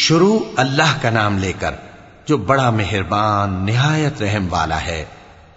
शुरू अल्लाह का नाम लेकर जो बड़ा मेहरबान निहायत रहम वाला है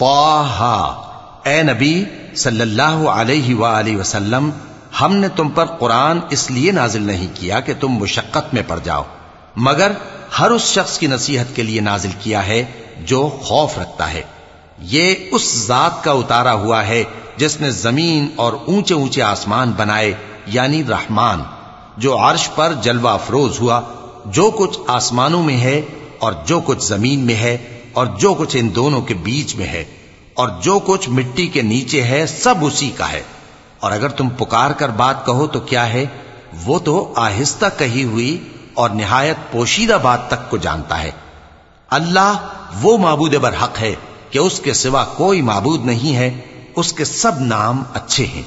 ताहा ए नबी सल्लल्लाहु अलैहि वआलिहि वसल्लम हमने तुम पर कुरान इसलिए नाजिल नहीं किया कि तुम मुशक्कत में पड़ जाओ मगर हर उस शख्स की नसीहत के लिए नाजिल किया है जो खौफ रखता है ये उस जात का उतारा हुआ है जिसने जमीन और ऊंचे ऊंचे आसमान बनाए यानी रहमान जो अर्श पर जलवा अफरोज हुआ जो कुछ आसमानों में है और जो कुछ जमीन में है और जो कुछ इन दोनों के बीच में है और जो कुछ मिट्टी के नीचे है सब उसी का है और अगर तुम पुकार कर बात कहो तो क्या है वो तो आहिस्ता कही हुई और निहायत पोशीदा बात तक को जानता है अल्लाह वो माबूद बर हक है कि उसके सिवा कोई माबूद नहीं है उसके सब नाम अच्छे हैं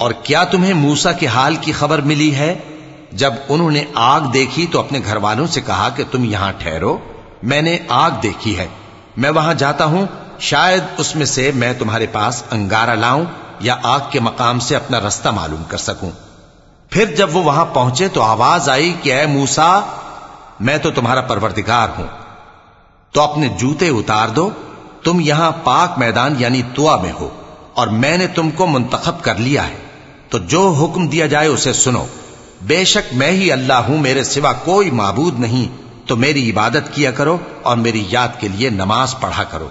और क्या तुम्हें मूसा के हाल की खबर मिली है जब उन्होंने आग देखी तो अपने घर वालों से कहा कि तुम यहां ठहरो मैंने आग देखी है। मैं वहाँ जाता हूँ, शायद उसमें से मैं तुम्हारे पास अंगारा लाऊं या आग के मकाम से अपना रास्ता मालूम कर सकूँ। फिर जब वो वहाँ पहुँचे तो आवाज़ आई कि, ऐ मूसा, मैं तो तुम्हारा परवरदिगार हूँ। तो अपने जूते उतार दो। तुम यहाँ पाक मैदान यानी तुआ में हो और मैंने तुमको मुंतखब कर लिया है। तो जो हुक्म दिया जाए उसे सुनो। बेशक मैं ही अल्लाह हूँ, मेरे सिवा कोई माबूद नहीं। तो मेरी इबादत किया करो और मेरी याद के लिए नमाज पढ़ा करो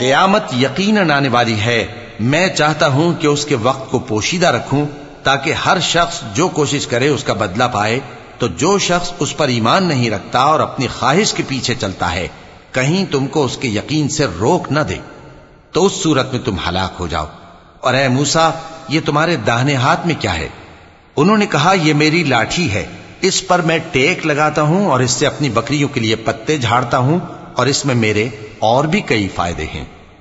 क़यामत यकीनन आने वाली है मैं चाहता हूं कि उसके वक्त को पोशीदा रखूं ताकि हर शख्स जो कोशिश करे उसका बदला पाए तो जो शख्स उस पर ईमान नहीं रखता और अपनी ख्वाहिश के पीछे चलता है कहीं तुमको उसके यकीन से रोक न दे तो उस सूरत में तुम हलाक हो जाओ और ए मूसा ये तुम्हारे दाहिने हाथ में क्या है उन्होंने कहा ये मेरी लाठी है इस पर मैं टेक लगाता हूं और इससे अपनी बकरियों के लिए पत्ते झाड़ता हूं और इसमें मेरे और भी कई फायदे हैं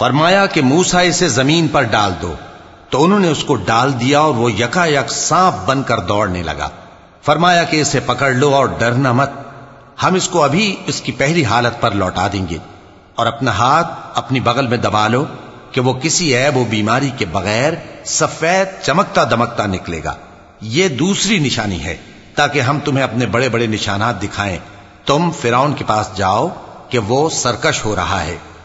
फरमाया कि मूसा इसे ज़मीन पर डाल दो। तो उन्होंने उसको डाल दिया और वो यकायक सांप बनकर दौड़ने लगा। फरमाया कि इसे पकड़ लो और डरना मत। हम इसको अभी इसकी पहली हालत पर लौटा देंगे और अपना हाथ अपनी बगल में दबा लो कि वो किसी ऐब बीमारी के बगैर सफ़ेद चमकता दमकता निकलेगा। ये दूसरी निशानी है, ताकि हम तुम्हें अपने बड़े बड़े निशानात दिखाएँ। तुम फिरौन के पास जाओ कि वो सरकश हो रहा है।